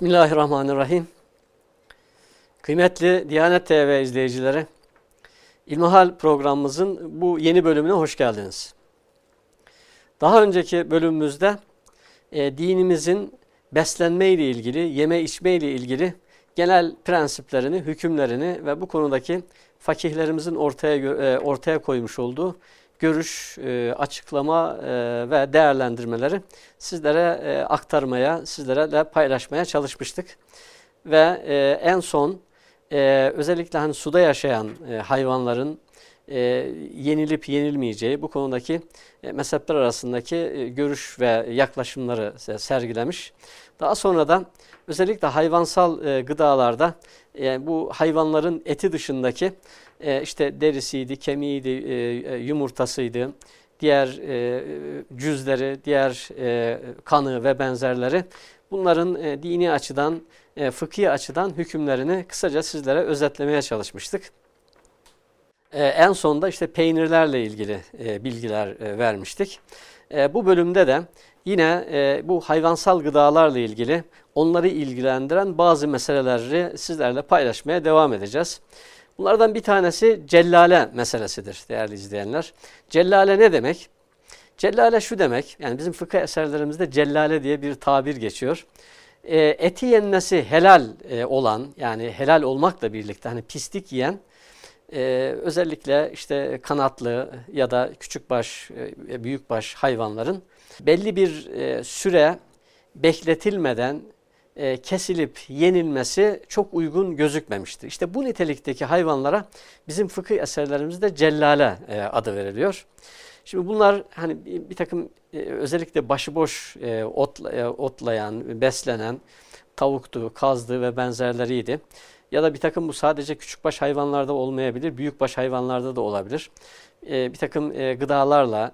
Bismillahirrahmanirrahim. Kıymetli Diyanet TV izleyicileri, İlmihal programımızın bu yeni bölümüne hoş geldiniz. Daha önceki bölümümüzde e, dinimizin beslenme ile ilgili, yeme içme ile ilgili genel prensiplerini, hükümlerini ve bu konudaki fakihlerimizin ortaya e, ortaya koymuş olduğu görüş, e, açıklama e, ve değerlendirmeleri sizlere e, aktarmaya, sizlere de paylaşmaya çalışmıştık. Ve en son özellikle hani suda yaşayan hayvanların yenilip yenilmeyeceği bu konudaki e, mezhepler arasındaki görüş ve yaklaşımları sergilemiş. Daha sonra da özellikle hayvansal gıdalarda e, bu hayvanların eti dışındaki e, işte derisiydi, kemiğiydi, e, e, yumurtasıydı, diğer e, cüzleri, diğer e, kanı ve benzerleri bunların e, dini açıdan, e, fıkhi açıdan hükümlerini kısaca sizlere özetlemeye çalışmıştık. E, en sonunda işte peynirlerle ilgili e, bilgiler e, vermiştik. E, bu bölümde de yine e, bu hayvansal gıdalarla ilgili onları ilgilendiren bazı meseleleri sizlerle paylaşmaya devam edeceğiz. Bunlardan bir tanesi cellale meselesidir değerli izleyenler. Cellale ne demek? Cellale şu demek, yani bizim fıkıh eserlerimizde cellale diye bir tabir geçiyor. E, eti yenmesi helal e, olan, yani helal olmakla birlikte hani pislik yiyen, e, özellikle işte kanatlı ya da küçükbaş, e, büyükbaş hayvanların belli bir e, süre bekletilmeden e, kesilip yenilmesi çok uygun gözükmemiştir. İşte bu nitelikteki hayvanlara bizim fıkıh eserlerimizde cellale e, adı veriliyor. Şimdi bunlar hani bir, takım e, özellikle başıboş e, ot, otlayan, beslenen tavuktu, kazdı ve benzerleriydi. Ya da bir takım bu sadece küçükbaş hayvanlarda olmayabilir, büyükbaş hayvanlarda da olabilir. Bir takım gıdalarla,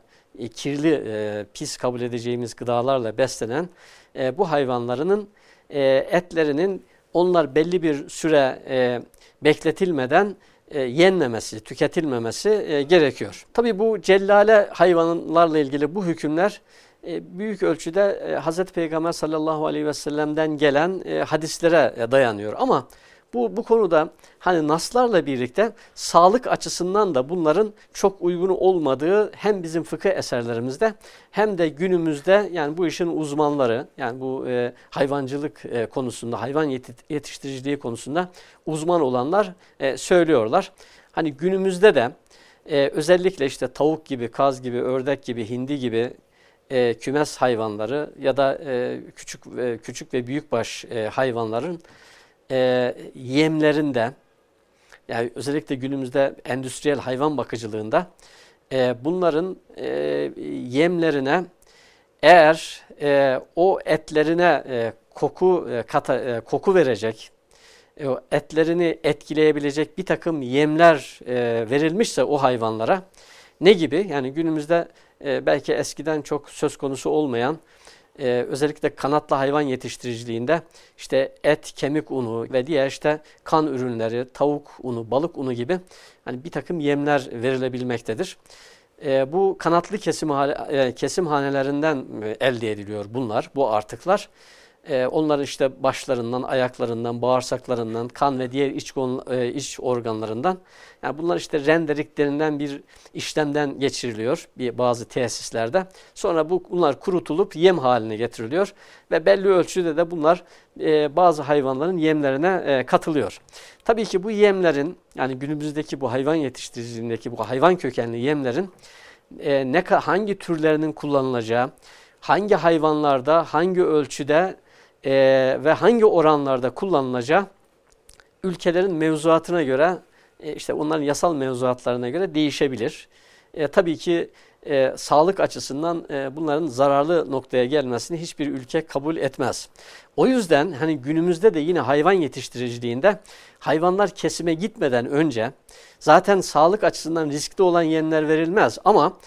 kirli, pis kabul edeceğimiz gıdalarla beslenen bu hayvanlarının e, etlerinin onlar belli bir süre e, bekletilmeden e, yenmemesi, tüketilmemesi e, gerekiyor. Tabi bu cellale hayvanlarla ilgili bu hükümler e, büyük ölçüde e, Hz. Peygamber sallallahu aleyhi ve sellem'den gelen e, hadislere dayanıyor. Ama bu, bu konuda hani naslarla birlikte sağlık açısından da bunların çok uygun olmadığı hem bizim fıkıh eserlerimizde hem de günümüzde yani bu işin uzmanları yani bu e, hayvancılık e, konusunda hayvan yetiştiriciliği konusunda uzman olanlar e, söylüyorlar. Hani günümüzde de e, özellikle işte tavuk gibi, kaz gibi, ördek gibi, hindi gibi e, kümes hayvanları ya da e, küçük e, küçük ve büyükbaş e, hayvanların e, yemlerinde yani özellikle günümüzde endüstriyel hayvan bakıcılığında e, bunların e, yemlerine eğer e, o etlerine e, koku e, kata, e, koku verecek, e, etlerini etkileyebilecek bir takım yemler e, verilmişse o hayvanlara ne gibi? Yani günümüzde e, belki eskiden çok söz konusu olmayan e, özellikle kanatlı hayvan yetiştiriciliğinde işte et, kemik unu ve diğer işte kan ürünleri, tavuk unu, balık unu gibi hani bir takım yemler verilebilmektedir. E, bu kanatlı kesim, e, kesim hanelerinden elde ediliyor bunlar, bu artıklar e, onların işte başlarından, ayaklarından, bağırsaklarından, kan ve diğer iç, e, iç organlarından yani bunlar işte renderik denilen bir işlemden geçiriliyor bir bazı tesislerde. Sonra bu bunlar kurutulup yem haline getiriliyor ve belli ölçüde de bunlar e, bazı hayvanların yemlerine e, katılıyor. Tabii ki bu yemlerin yani günümüzdeki bu hayvan yetiştiriciliğindeki bu hayvan kökenli yemlerin e, ne hangi türlerinin kullanılacağı, hangi hayvanlarda, hangi ölçüde e, ve hangi oranlarda kullanılacağı ülkelerin mevzuatına göre e, işte onların yasal mevzuatlarına göre değişebilir. E, tabii ki e, sağlık açısından e, bunların zararlı noktaya gelmesini hiçbir ülke kabul etmez. O yüzden hani günümüzde de yine hayvan yetiştiriciliğinde hayvanlar kesime gitmeden önce zaten sağlık açısından riskli olan yemler verilmez ama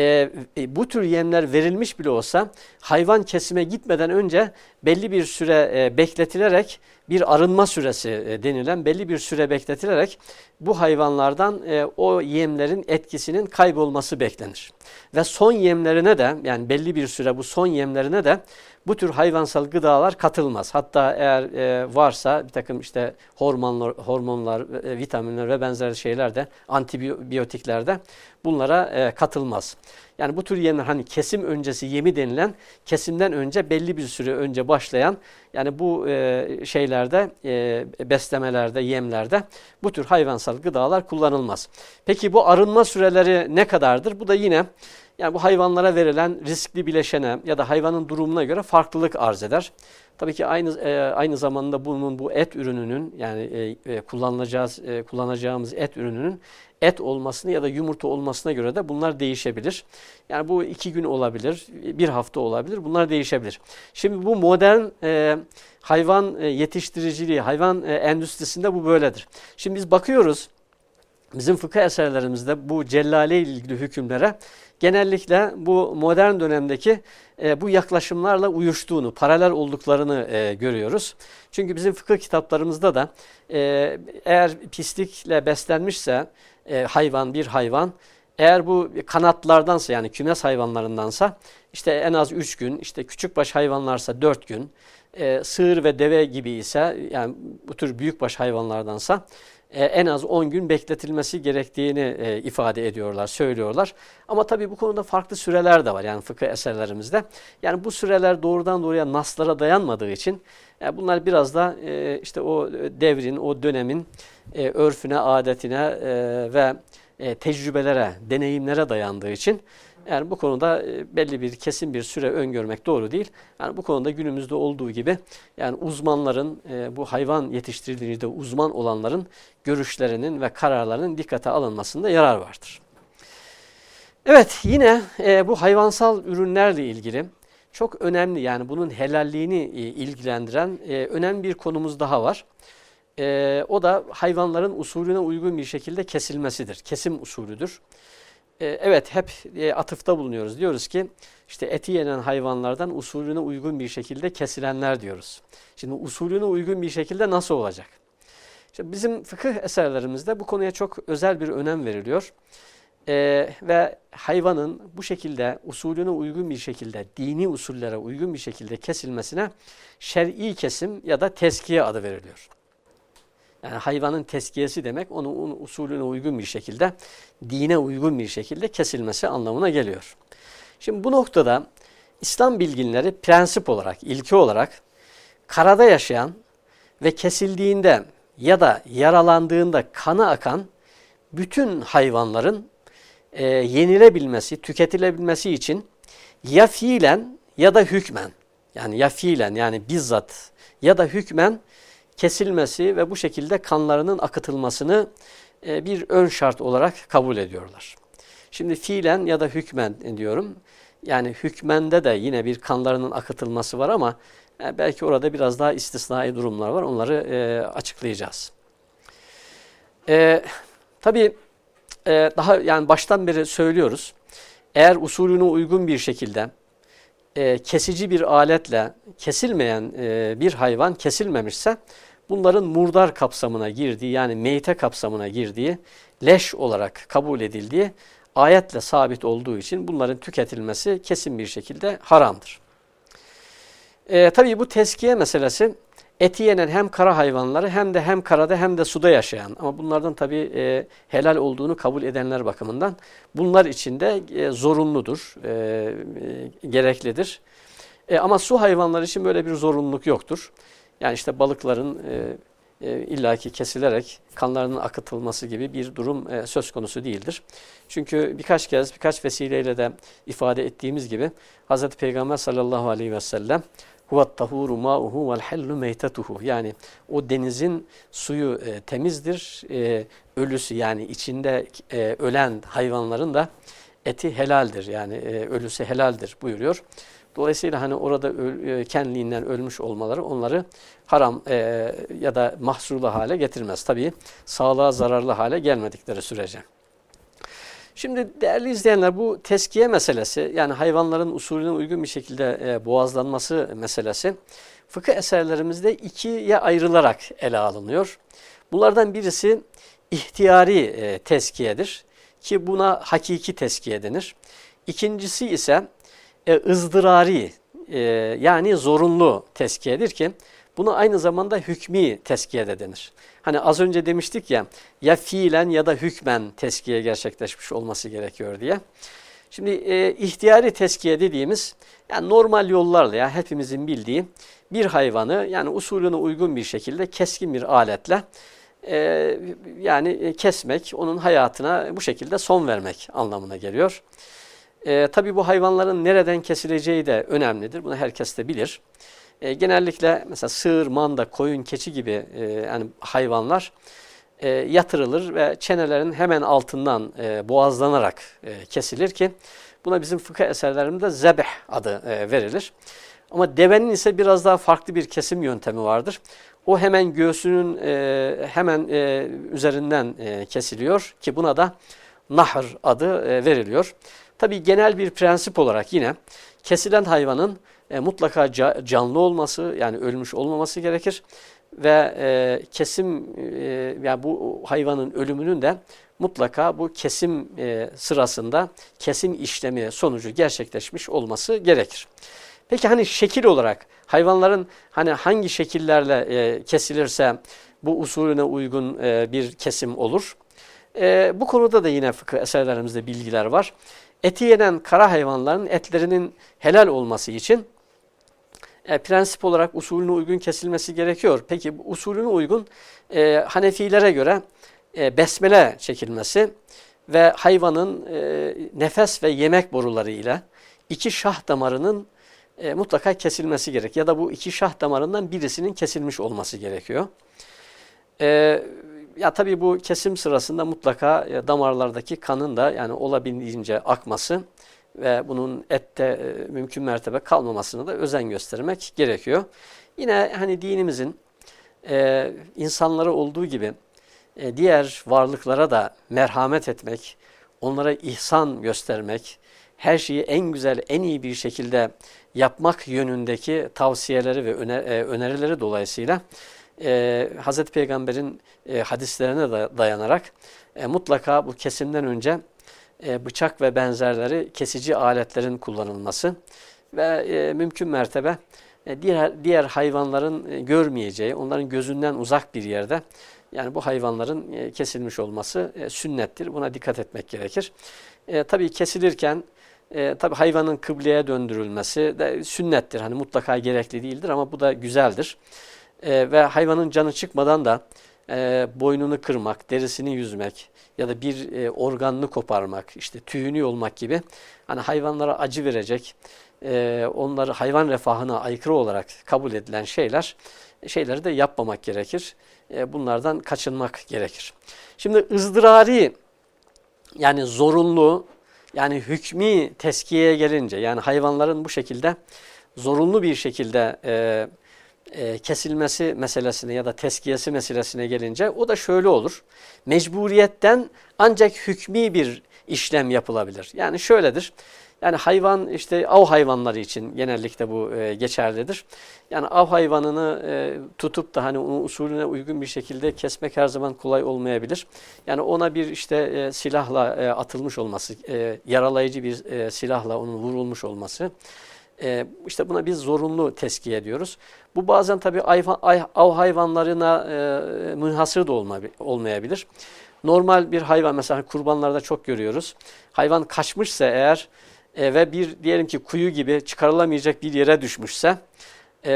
e, e, bu tür yemler verilmiş bile olsa hayvan kesime gitmeden önce belli bir süre e, bekletilerek bir arınma süresi e, denilen belli bir süre bekletilerek bu hayvanlardan e, o yemlerin etkisinin kaybolması beklenir. Ve son yemlerine de yani belli bir süre bu son yemlerine de bu tür hayvansal gıdalar katılmaz. Hatta eğer e, varsa bir takım işte hormonlar, hormonlar e, vitaminler ve benzer şeyler de antibiyotikler de bunlara e, katılmaz. Yani bu tür yemler hani kesim öncesi yemi denilen kesimden önce belli bir süre önce başlayan yani bu e, şeylerde e, beslemelerde yemlerde bu tür hayvansal gıdalar kullanılmaz. Peki bu arınma süreleri ne kadardır? Bu da yine yani bu hayvanlara verilen riskli bileşene ya da hayvanın durumuna göre farklılık arz eder. Tabii ki aynı e, aynı zamanda bunun bu et ürününün yani e, e, kullanacağız e, kullanacağımız et ürününün et olmasını ya da yumurta olmasına göre de bunlar değişebilir. Yani bu iki gün olabilir, bir hafta olabilir. Bunlar değişebilir. Şimdi bu modern e, hayvan e, yetiştiriciliği, hayvan e, endüstrisinde bu böyledir. Şimdi biz bakıyoruz bizim fıkıh eserlerimizde bu cellale ilgili hükümlere genellikle bu modern dönemdeki e, bu yaklaşımlarla uyuştuğunu, paralel olduklarını e, görüyoruz. Çünkü bizim fıkıh kitaplarımızda da e, eğer pislikle beslenmişse e, hayvan, bir hayvan, eğer bu kanatlardansa yani kümes hayvanlarındansa işte en az 3 gün, işte küçükbaş hayvanlarsa 4 gün, e, sığır ve deve gibi ise yani bu tür büyükbaş hayvanlardansa e, en az 10 gün bekletilmesi gerektiğini e, ifade ediyorlar, söylüyorlar. Ama tabii bu konuda farklı süreler de var yani fıkıh eserlerimizde. Yani bu süreler doğrudan doğruya naslara dayanmadığı için e, bunlar biraz da işte o devrin, o dönemin e, örfüne, adetine ve tecrübelere, deneyimlere dayandığı için yani bu konuda e, belli bir kesin bir süre öngörmek doğru değil. Yani bu konuda günümüzde olduğu gibi yani uzmanların e, bu hayvan yetiştirdiğinde uzman olanların görüşlerinin ve kararlarının dikkate alınmasında yarar vardır. Evet yine e, bu hayvansal ürünlerle ilgili çok önemli yani bunun helalliğini ilgilendiren önemli bir konumuz daha var. o da hayvanların usulüne uygun bir şekilde kesilmesidir. Kesim usulüdür. E, evet hep e, atıfta bulunuyoruz. Diyoruz ki işte eti yenen hayvanlardan usulüne uygun bir şekilde kesilenler diyoruz. Şimdi usulüne uygun bir şekilde nasıl olacak? İşte bizim fıkıh eserlerimizde bu konuya çok özel bir önem veriliyor. Ee, ve hayvanın bu şekilde usulüne uygun bir şekilde, dini usullere uygun bir şekilde kesilmesine şer'i kesim ya da teskiye adı veriliyor. Yani hayvanın teskiyesi demek onun usulüne uygun bir şekilde, dine uygun bir şekilde kesilmesi anlamına geliyor. Şimdi bu noktada İslam bilginleri prensip olarak, ilki olarak karada yaşayan ve kesildiğinde ya da yaralandığında kanı akan bütün hayvanların e, yenilebilmesi, tüketilebilmesi için ya fiilen ya da hükmen yani ya fiilen yani bizzat ya da hükmen kesilmesi ve bu şekilde kanlarının akıtılmasını e, bir ön şart olarak kabul ediyorlar. Şimdi fiilen ya da hükmen diyorum. Yani hükmende de yine bir kanlarının akıtılması var ama e, belki orada biraz daha istisnai durumlar var. Onları e, açıklayacağız. E, tabii e, daha yani baştan beri söylüyoruz. Eğer usulüne uygun bir şekilde e, kesici bir aletle kesilmeyen e, bir hayvan kesilmemişse bunların murdar kapsamına girdiği yani meyte kapsamına girdiği leş olarak kabul edildiği ayetle sabit olduğu için bunların tüketilmesi kesin bir şekilde haramdır. Ee, tabii bu teskiye meselesi eti yenen hem kara hayvanları hem de hem karada hem de suda yaşayan ama bunlardan tabii e, helal olduğunu kabul edenler bakımından bunlar için de e, zorunludur, e, e, gereklidir. E, ama su hayvanları için böyle bir zorunluluk yoktur. Yani işte balıkların e, e, illaki kesilerek kanlarının akıtılması gibi bir durum e, söz konusu değildir. Çünkü birkaç kez birkaç vesileyle de ifade ettiğimiz gibi Hz. Peygamber sallallahu aleyhi ve sellem huvat tahuru ma'uhu vel hallu meytetuhu yani o denizin suyu e, temizdir, e, ölüsü yani içinde e, ölen hayvanların da eti helaldir yani e, ölüsü helaldir buyuruyor. Dolayısıyla hani orada öl, e, kendiliğinden ölmüş olmaları onları haram e, ya da mahsurlu hale getirmez. Tabii sağlığa zararlı hale gelmedikleri sürece. Şimdi değerli izleyenler bu teskiye meselesi yani hayvanların usulüne uygun bir şekilde e, boğazlanması meselesi fıkıh eserlerimizde ikiye ayrılarak ele alınıyor. Bunlardan birisi ihtiyari e, teskiyedir ki buna hakiki teskiye denir. İkincisi ise e, ızdırari e, yani zorunlu teskiyedir ki bunu aynı zamanda hükmi teskiye de denir. Hani az önce demiştik ya ya fiilen ya da hükmen teskiye gerçekleşmiş olması gerekiyor diye. Şimdi e, ihtiyari teskiye dediğimiz yani normal yollarla ya hepimizin bildiği bir hayvanı yani usulüne uygun bir şekilde keskin bir aletle e, yani e, kesmek, onun hayatına bu şekilde son vermek anlamına geliyor. E, tabii bu hayvanların nereden kesileceği de önemlidir. Bunu herkes de bilir. E, genellikle mesela sığır, manda, koyun, keçi gibi e, yani hayvanlar e, yatırılır ve çenelerin hemen altından e, boğazlanarak e, kesilir ki buna bizim fıkıh eserlerimizde zebeh adı e, verilir. Ama devenin ise biraz daha farklı bir kesim yöntemi vardır. O hemen göğsünün e, hemen e, üzerinden e, kesiliyor ki buna da nahr adı e, veriliyor. Tabi genel bir prensip olarak yine kesilen hayvanın e, mutlaka ca canlı olması yani ölmüş olmaması gerekir ve e, kesim e, yani bu hayvanın ölümünün de mutlaka bu kesim e, sırasında kesim işlemi sonucu gerçekleşmiş olması gerekir. Peki hani şekil olarak hayvanların hani hangi şekillerle e, kesilirse bu usulüne uygun e, bir kesim olur? E, bu konuda da yine fıkıh eserlerimizde bilgiler var. Eti yenen kara hayvanların etlerinin helal olması için e, prensip olarak usulüne uygun kesilmesi gerekiyor. Peki bu usulüne uygun e, Hanefilere göre e, besmele çekilmesi ve hayvanın e, nefes ve yemek boruları ile iki şah damarının e, mutlaka kesilmesi gerek. Ya da bu iki şah damarından birisinin kesilmiş olması gerekiyor. E, ya tabii bu kesim sırasında mutlaka e, damarlardaki kanın da yani olabildiğince akması ve bunun ette e, mümkün mertebe kalmamasını da özen göstermek gerekiyor. Yine hani dinimizin e, insanlara olduğu gibi e, diğer varlıklara da merhamet etmek, onlara ihsan göstermek, her şeyi en güzel, en iyi bir şekilde yapmak yönündeki tavsiyeleri ve e, önerileri dolayısıyla e, Hz. Peygamber'in e, hadislerine dayanarak e, mutlaka bu kesimden önce e, bıçak ve benzerleri kesici aletlerin kullanılması ve e, mümkün mertebe e, diğer, diğer hayvanların e, görmeyeceği, onların gözünden uzak bir yerde yani bu hayvanların e, kesilmiş olması e, sünnettir. Buna dikkat etmek gerekir. E, tabii kesilirken e, tabi hayvanın kıbleye döndürülmesi de sünnettir. Hani mutlaka gerekli değildir ama bu da güzeldir. E, ve hayvanın canı çıkmadan da e, boynunu kırmak, derisini yüzmek ya da bir e, organını koparmak, işte tüyünü yolmak gibi hani hayvanlara acı verecek, e, onları hayvan refahına aykırı olarak kabul edilen şeyler, şeyleri de yapmamak gerekir. E, bunlardan kaçınmak gerekir. Şimdi ızdırari yani zorunlu yani hükmi teskiyeye gelince yani hayvanların bu şekilde zorunlu bir şekilde e, e, kesilmesi meselesine ya da teskiyesi meselesine gelince o da şöyle olur. Mecburiyetten ancak hükmi bir işlem yapılabilir. Yani şöyledir. Yani hayvan işte av hayvanları için genellikle bu e, geçerlidir. Yani av hayvanını e, tutup da hani onun usulüne uygun bir şekilde kesmek her zaman kolay olmayabilir. Yani ona bir işte e, silahla e, atılmış olması, e, yaralayıcı bir e, silahla onun vurulmuş olması e, işte buna biz zorunlu teskiye ediyoruz. Bu bazen tabii av hayvanlarına e, münhasır da olmayabilir. Normal bir hayvan mesela kurbanlarda çok görüyoruz. Hayvan kaçmışsa eğer e, ve bir diyelim ki kuyu gibi çıkarılamayacak bir yere düşmüşse e,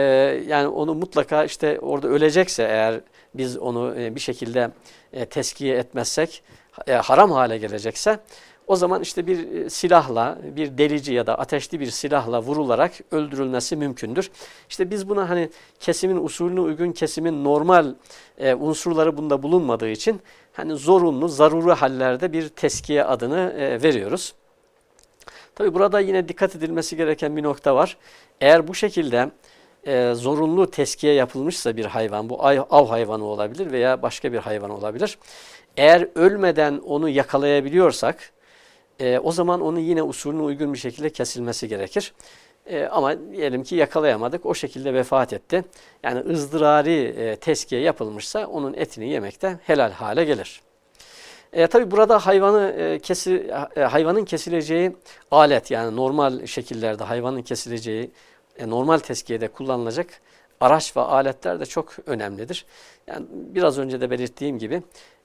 yani onu mutlaka işte orada ölecekse eğer biz onu e, bir şekilde e, teskiye etmezsek e, haram hale gelecekse o zaman işte bir e, silahla, bir delici ya da ateşli bir silahla vurularak öldürülmesi mümkündür. İşte biz buna hani kesimin usulüne uygun kesimin normal e, unsurları bunda bulunmadığı için hani zorunlu, zaruri hallerde bir teskiye adını e, veriyoruz. Tabi burada yine dikkat edilmesi gereken bir nokta var. Eğer bu şekilde e, zorunlu teskiye yapılmışsa bir hayvan, bu av hayvanı olabilir veya başka bir hayvan olabilir. Eğer ölmeden onu yakalayabiliyorsak, e, o zaman onun yine usulüne uygun bir şekilde kesilmesi gerekir. E, ama diyelim ki yakalayamadık, o şekilde vefat etti. Yani ızdırari e, teskiye yapılmışsa onun etini yemekte helal hale gelir. E, Tabi burada hayvanı e, kesi, e, hayvanın kesileceği alet yani normal şekillerde hayvanın kesileceği e, normal tezkiyede kullanılacak araç ve aletler de çok önemlidir. Yani biraz önce de belirttiğim gibi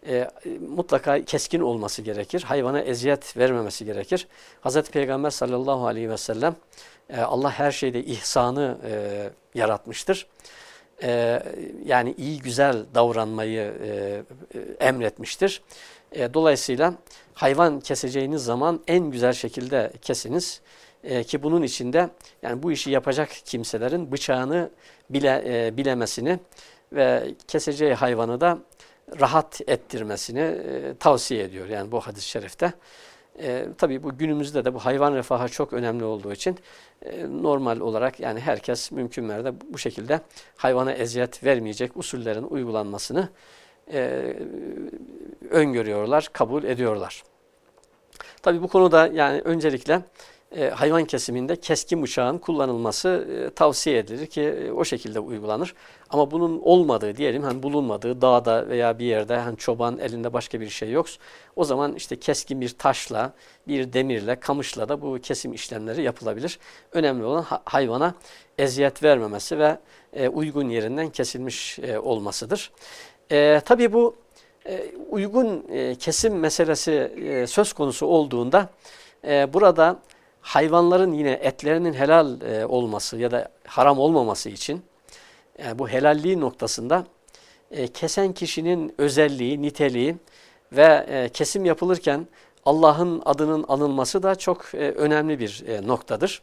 e, mutlaka keskin olması gerekir. Hayvana eziyet vermemesi gerekir. Hz. Peygamber sallallahu aleyhi ve sellem e, Allah her şeyde ihsanı e, yaratmıştır. E, yani iyi güzel davranmayı e, e, emretmiştir. E, dolayısıyla hayvan keseceğiniz zaman en güzel şekilde kesiniz. E, ki bunun içinde yani bu işi yapacak kimselerin bıçağını bile e, bilemesini ve keseceği hayvanı da rahat ettirmesini e, tavsiye ediyor. Yani bu hadis-i şerifte. E, tabii bu günümüzde de bu hayvan refahı çok önemli olduğu için e, normal olarak yani herkes mümkün mertebe bu şekilde hayvana eziyet vermeyecek usullerin uygulanmasını e, öngörüyorlar, kabul ediyorlar. Tabii bu konuda yani öncelikle e, hayvan kesiminde keskin bıçağın kullanılması e, tavsiye edilir ki e, o şekilde uygulanır. Ama bunun olmadığı diyelim hani bulunmadığı dağda veya bir yerde hani çoban elinde başka bir şey yok. O zaman işte keskin bir taşla, bir demirle, kamışla da bu kesim işlemleri yapılabilir. Önemli olan hayvana eziyet vermemesi ve uygun yerinden kesilmiş olmasıdır. E, tabii bu uygun kesim meselesi söz konusu olduğunda burada hayvanların yine etlerinin helal e, olması ya da haram olmaması için yani e, bu helalliği noktasında e, kesen kişinin özelliği, niteliği ve e, kesim yapılırken Allah'ın adının anılması da çok e, önemli bir e, noktadır.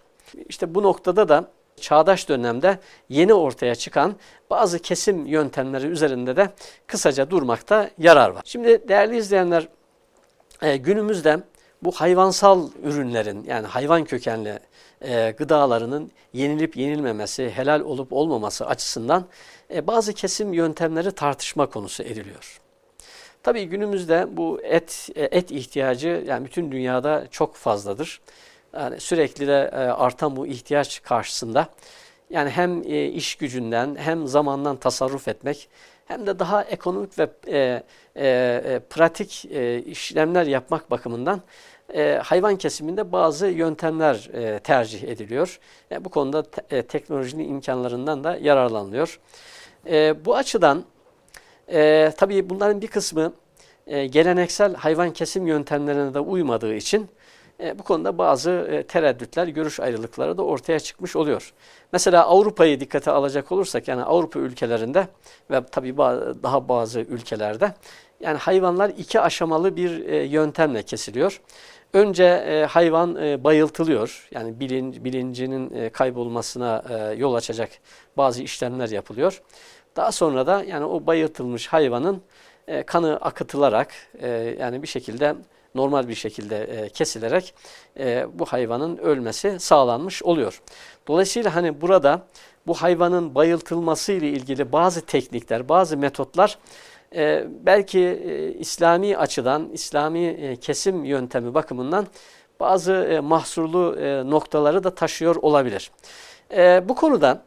İşte bu noktada da çağdaş dönemde yeni ortaya çıkan bazı kesim yöntemleri üzerinde de kısaca durmakta yarar var. Şimdi değerli izleyenler e, günümüzde bu hayvansal ürünlerin yani hayvan kökenli e, gıdalarının yenilip yenilmemesi, helal olup olmaması açısından e, bazı kesim yöntemleri tartışma konusu ediliyor. Tabii günümüzde bu et e, et ihtiyacı yani bütün dünyada çok fazladır. Yani sürekli de e, artan bu ihtiyaç karşısında yani hem e, iş gücünden hem zamandan tasarruf etmek hem de daha ekonomik ve e, e, pratik e, işlemler yapmak bakımından e, hayvan kesiminde bazı yöntemler e, tercih ediliyor. E, bu konuda te, e, teknolojinin imkanlarından da yararlanılıyor. E, bu açıdan e, tabii bunların bir kısmı e, geleneksel hayvan kesim yöntemlerine de uymadığı için e, bu konuda bazı e, tereddütler, görüş ayrılıkları da ortaya çıkmış oluyor. Mesela Avrupa'yı dikkate alacak olursak yani Avrupa ülkelerinde ve tabii daha bazı ülkelerde yani hayvanlar iki aşamalı bir e, yöntemle kesiliyor. Önce e, hayvan e, bayıltılıyor. Yani bilin, bilincinin e, kaybolmasına e, yol açacak bazı işlemler yapılıyor. Daha sonra da yani o bayıltılmış hayvanın e, kanı akıtılarak e, yani bir şekilde normal bir şekilde e, kesilerek e, bu hayvanın ölmesi sağlanmış oluyor. Dolayısıyla hani burada bu hayvanın bayıltılması ile ilgili bazı teknikler, bazı metotlar e, belki e, İslami açıdan, İslami e, kesim yöntemi bakımından bazı e, mahsurlu noktaları da taşıyor olabilir. E, bu konuda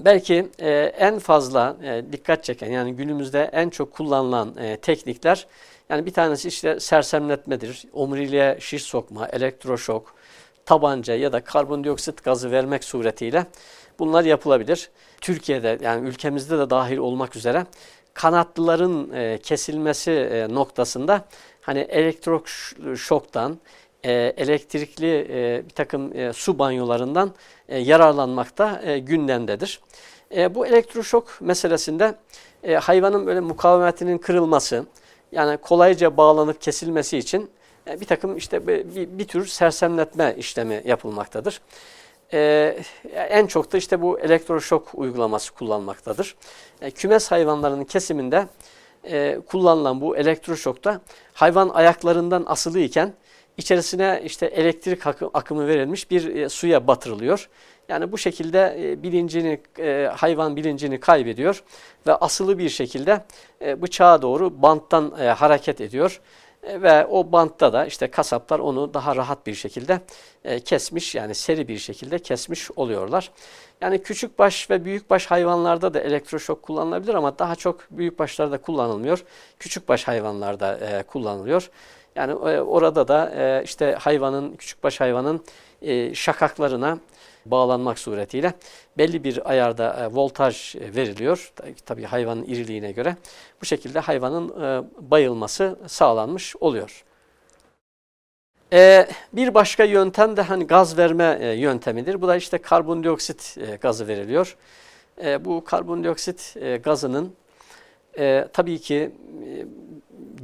belki en fazla dikkat çeken yani günümüzde en çok kullanılan teknikler yani bir tanesi işte sersemletmedir, omuriliğe şiş sokma, elektroşok, tabanca ya da karbondioksit gazı vermek suretiyle bunlar yapılabilir. Türkiye'de yani ülkemizde de dahil olmak üzere kanatlıların e, kesilmesi e, noktasında hani elektroşoktan, e, elektrikli e, bir takım e, su banyolarından e, yararlanmakta e, gündemdedir. E, bu elektroşok meselesinde e, hayvanın böyle mukavemetinin kırılması, yani kolayca bağlanıp kesilmesi için e, bir takım işte bir, bir tür sersemletme işlemi yapılmaktadır. Ee, en çok da işte bu elektroşok uygulaması kullanmaktadır. E, kümes hayvanlarının kesiminde e, kullanılan bu elektroşokta hayvan ayaklarından asılı iken içerisine işte elektrik akımı verilmiş bir e, suya batırılıyor. Yani bu şekilde e, bilincini hayvan bilincini kaybediyor ve asılı bir şekilde e, bıçağa doğru banttan hareket ediyor. E, ve o bantta da işte kasaplar onu daha rahat bir şekilde e, kesmiş yani seri bir şekilde kesmiş oluyorlar. Yani küçük baş ve büyük baş hayvanlarda da elektroşok kullanılabilir ama daha çok büyük başlarda kullanılmıyor. Küçük baş hayvanlarda e, kullanılıyor. Yani orada da işte hayvanın küçük baş hayvanın şakaklarına bağlanmak suretiyle belli bir ayarda e, voltaj veriliyor. Tabii hayvanın iriliğine göre. Bu şekilde hayvanın e, bayılması sağlanmış oluyor. Bir başka yöntem de hani gaz verme e, yöntemidir. Bu da işte karbondioksit e, gazı veriliyor. E, bu karbondioksit e, gazının e, tabii ki e,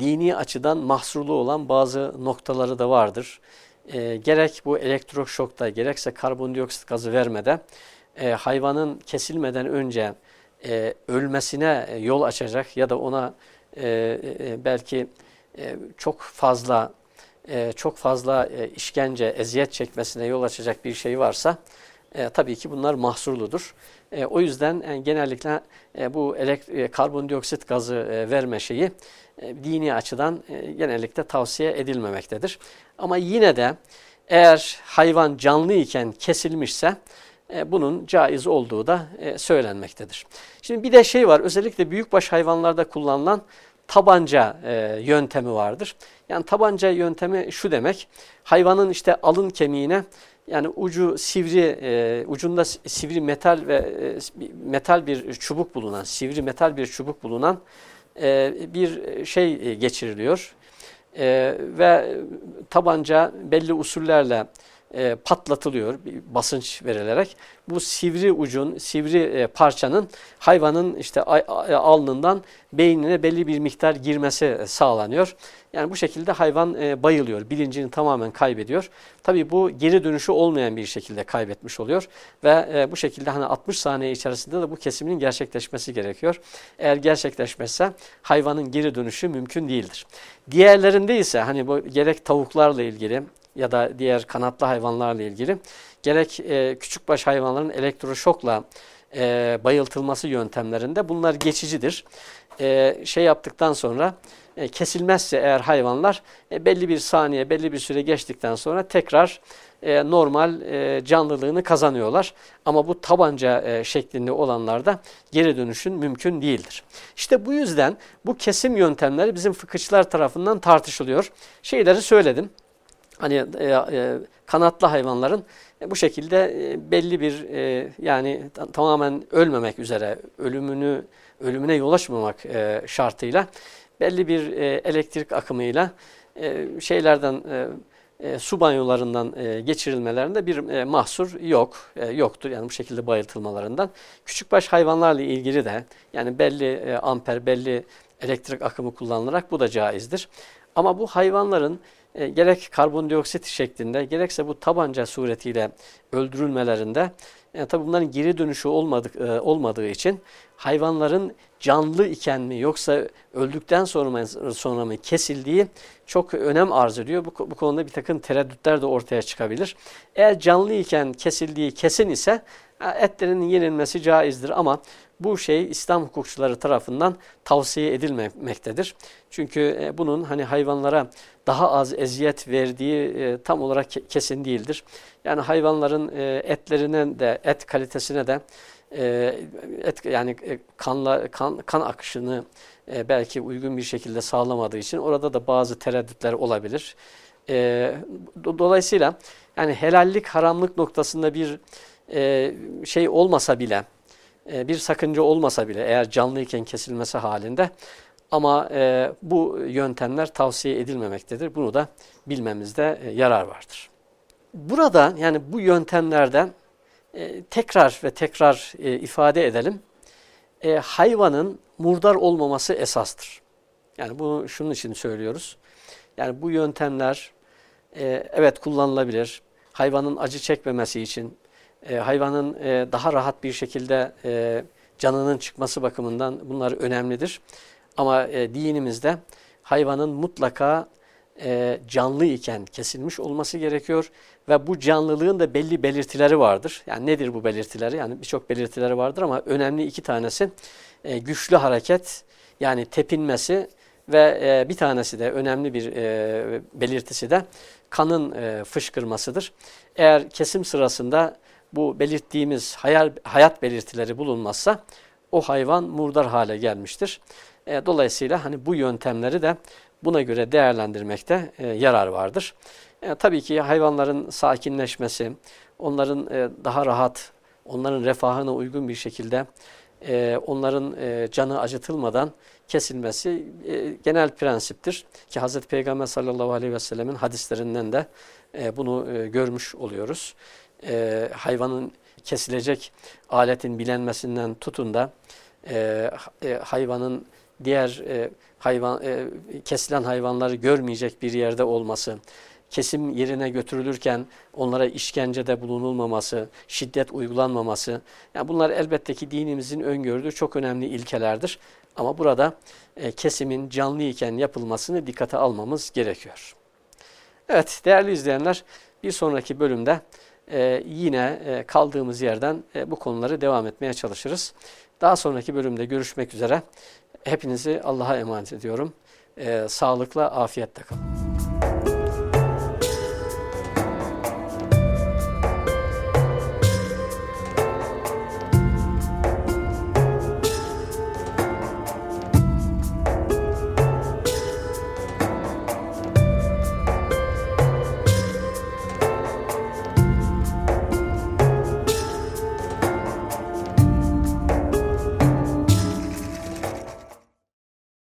dini açıdan mahsurlu olan bazı noktaları da vardır. E, gerek bu elektroşokta gerekse karbondioksit gazı vermede e, hayvanın kesilmeden önce e, ölmesine yol açacak ya da ona e, e, belki e, çok fazla e, çok fazla e, işkence, eziyet çekmesine yol açacak bir şey varsa e, tabii ki bunlar mahsurludur. E, o yüzden e, genellikle e, bu e, karbondioksit gazı e, verme şeyi e, dini açıdan e, genellikle tavsiye edilmemektedir. Ama yine de eğer hayvan canlı iken kesilmişse e, bunun caiz olduğu da e, söylenmektedir. Şimdi bir de şey var özellikle büyükbaş hayvanlarda kullanılan tabanca e, yöntemi vardır. Yani tabanca yöntemi şu demek, hayvanın işte alın kemiğine yani ucu sivri, e, ucunda sivri metal ve e, metal bir çubuk bulunan, sivri metal bir çubuk bulunan e, bir şey geçiriliyor. E, ve tabanca belli usullerle e, patlatılıyor basınç verilerek. Bu sivri ucun, sivri e, parçanın hayvanın işte alnından beynine belli bir miktar girmesi e, sağlanıyor. Yani bu şekilde hayvan e, bayılıyor, bilincini tamamen kaybediyor. Tabii bu geri dönüşü olmayan bir şekilde kaybetmiş oluyor ve e, bu şekilde hani 60 saniye içerisinde de bu kesimin gerçekleşmesi gerekiyor. Eğer gerçekleşmezse hayvanın geri dönüşü mümkün değildir. Diğerlerinde ise hani bu gerek tavuklarla ilgili ya da diğer kanatlı hayvanlarla ilgili gerek e, küçükbaş hayvanların elektroşokla e, bayıltılması yöntemlerinde bunlar geçicidir. E, şey yaptıktan sonra e, kesilmezse eğer hayvanlar e, belli bir saniye belli bir süre geçtikten sonra tekrar e, normal e, canlılığını kazanıyorlar. Ama bu tabanca e, şeklinde olanlarda geri dönüşün mümkün değildir. İşte bu yüzden bu kesim yöntemleri bizim fıkıhçılar tarafından tartışılıyor. Şeyleri söyledim hani e, e, kanatlı hayvanların e, bu şekilde e, belli bir e, yani tamamen ölmemek üzere ölümünü ölümüne yol açmamak e, şartıyla belli bir e, elektrik akımıyla e, şeylerden e, e, su banyolarından e, geçirilmelerinde bir e, mahsur yok, e, yoktur. Yani bu şekilde bayıltılmalarından. Küçükbaş hayvanlarla ilgili de yani belli e, amper, belli elektrik akımı kullanılarak bu da caizdir. Ama bu hayvanların e, gerek karbondioksit şeklinde gerekse bu tabanca suretiyle öldürülmelerinde e, tabi bunların geri dönüşü olmadık, e, olmadığı için hayvanların canlı iken mi yoksa öldükten sonra mı, sonra mı kesildiği çok önem arz ediyor. Bu, bu konuda bir takım tereddütler de ortaya çıkabilir. Eğer canlı iken kesildiği kesin ise etlerin yenilmesi caizdir ama bu şey İslam hukukçuları tarafından tavsiye edilmemektedir. Çünkü e, bunun hani hayvanlara daha az eziyet verdiği e, tam olarak kesin değildir. Yani hayvanların e, etlerine de et kalitesine de et yani kanla kan kan akışını belki uygun bir şekilde sağlamadığı için orada da bazı tereddütler olabilir. Dolayısıyla yani helallik haramlık noktasında bir şey olmasa bile bir sakınca olmasa bile eğer canlıyken kesilmesi halinde ama e, bu yöntemler tavsiye edilmemektedir. Bunu da bilmemizde e, yarar vardır. Burada yani bu yöntemlerden e, tekrar ve tekrar e, ifade edelim. E, hayvanın murdar olmaması esastır. Yani bunu şunun için söylüyoruz. Yani bu yöntemler e, evet kullanılabilir. Hayvanın acı çekmemesi için, e, hayvanın e, daha rahat bir şekilde e, canının çıkması bakımından bunlar önemlidir. Ama e, dinimizde hayvanın mutlaka e, canlı iken kesilmiş olması gerekiyor ve bu canlılığın da belli belirtileri vardır. Yani nedir bu belirtileri? Yani birçok belirtileri vardır ama önemli iki tanesi e, güçlü hareket yani tepinmesi ve e, bir tanesi de önemli bir e, belirtisi de kanın e, fışkırmasıdır. Eğer kesim sırasında bu belirttiğimiz hayal, hayat belirtileri bulunmazsa o hayvan murdar hale gelmiştir. E, dolayısıyla hani bu yöntemleri de buna göre değerlendirmekte e, yarar vardır. E, tabii ki hayvanların sakinleşmesi, onların e, daha rahat, onların refahına uygun bir şekilde e, onların e, canı acıtılmadan kesilmesi e, genel prensiptir. Ki Hz. Peygamber sallallahu aleyhi ve sellemin hadislerinden de e, bunu e, görmüş oluyoruz. E, hayvanın kesilecek aletin bilenmesinden tutun da e, e, hayvanın diğer e, hayvan e, kesilen hayvanları görmeyecek bir yerde olması, kesim yerine götürülürken onlara işkencede bulunulmaması, şiddet uygulanmaması, yani bunlar elbette ki dinimizin öngördüğü çok önemli ilkelerdir. Ama burada e, kesimin canlı iken yapılmasını dikkate almamız gerekiyor. Evet değerli izleyenler bir sonraki bölümde e, yine e, kaldığımız yerden e, bu konuları devam etmeye çalışırız. Daha sonraki bölümde görüşmek üzere. Hepinizi Allah'a emanet ediyorum. E, sağlıkla, afiyetle kalın.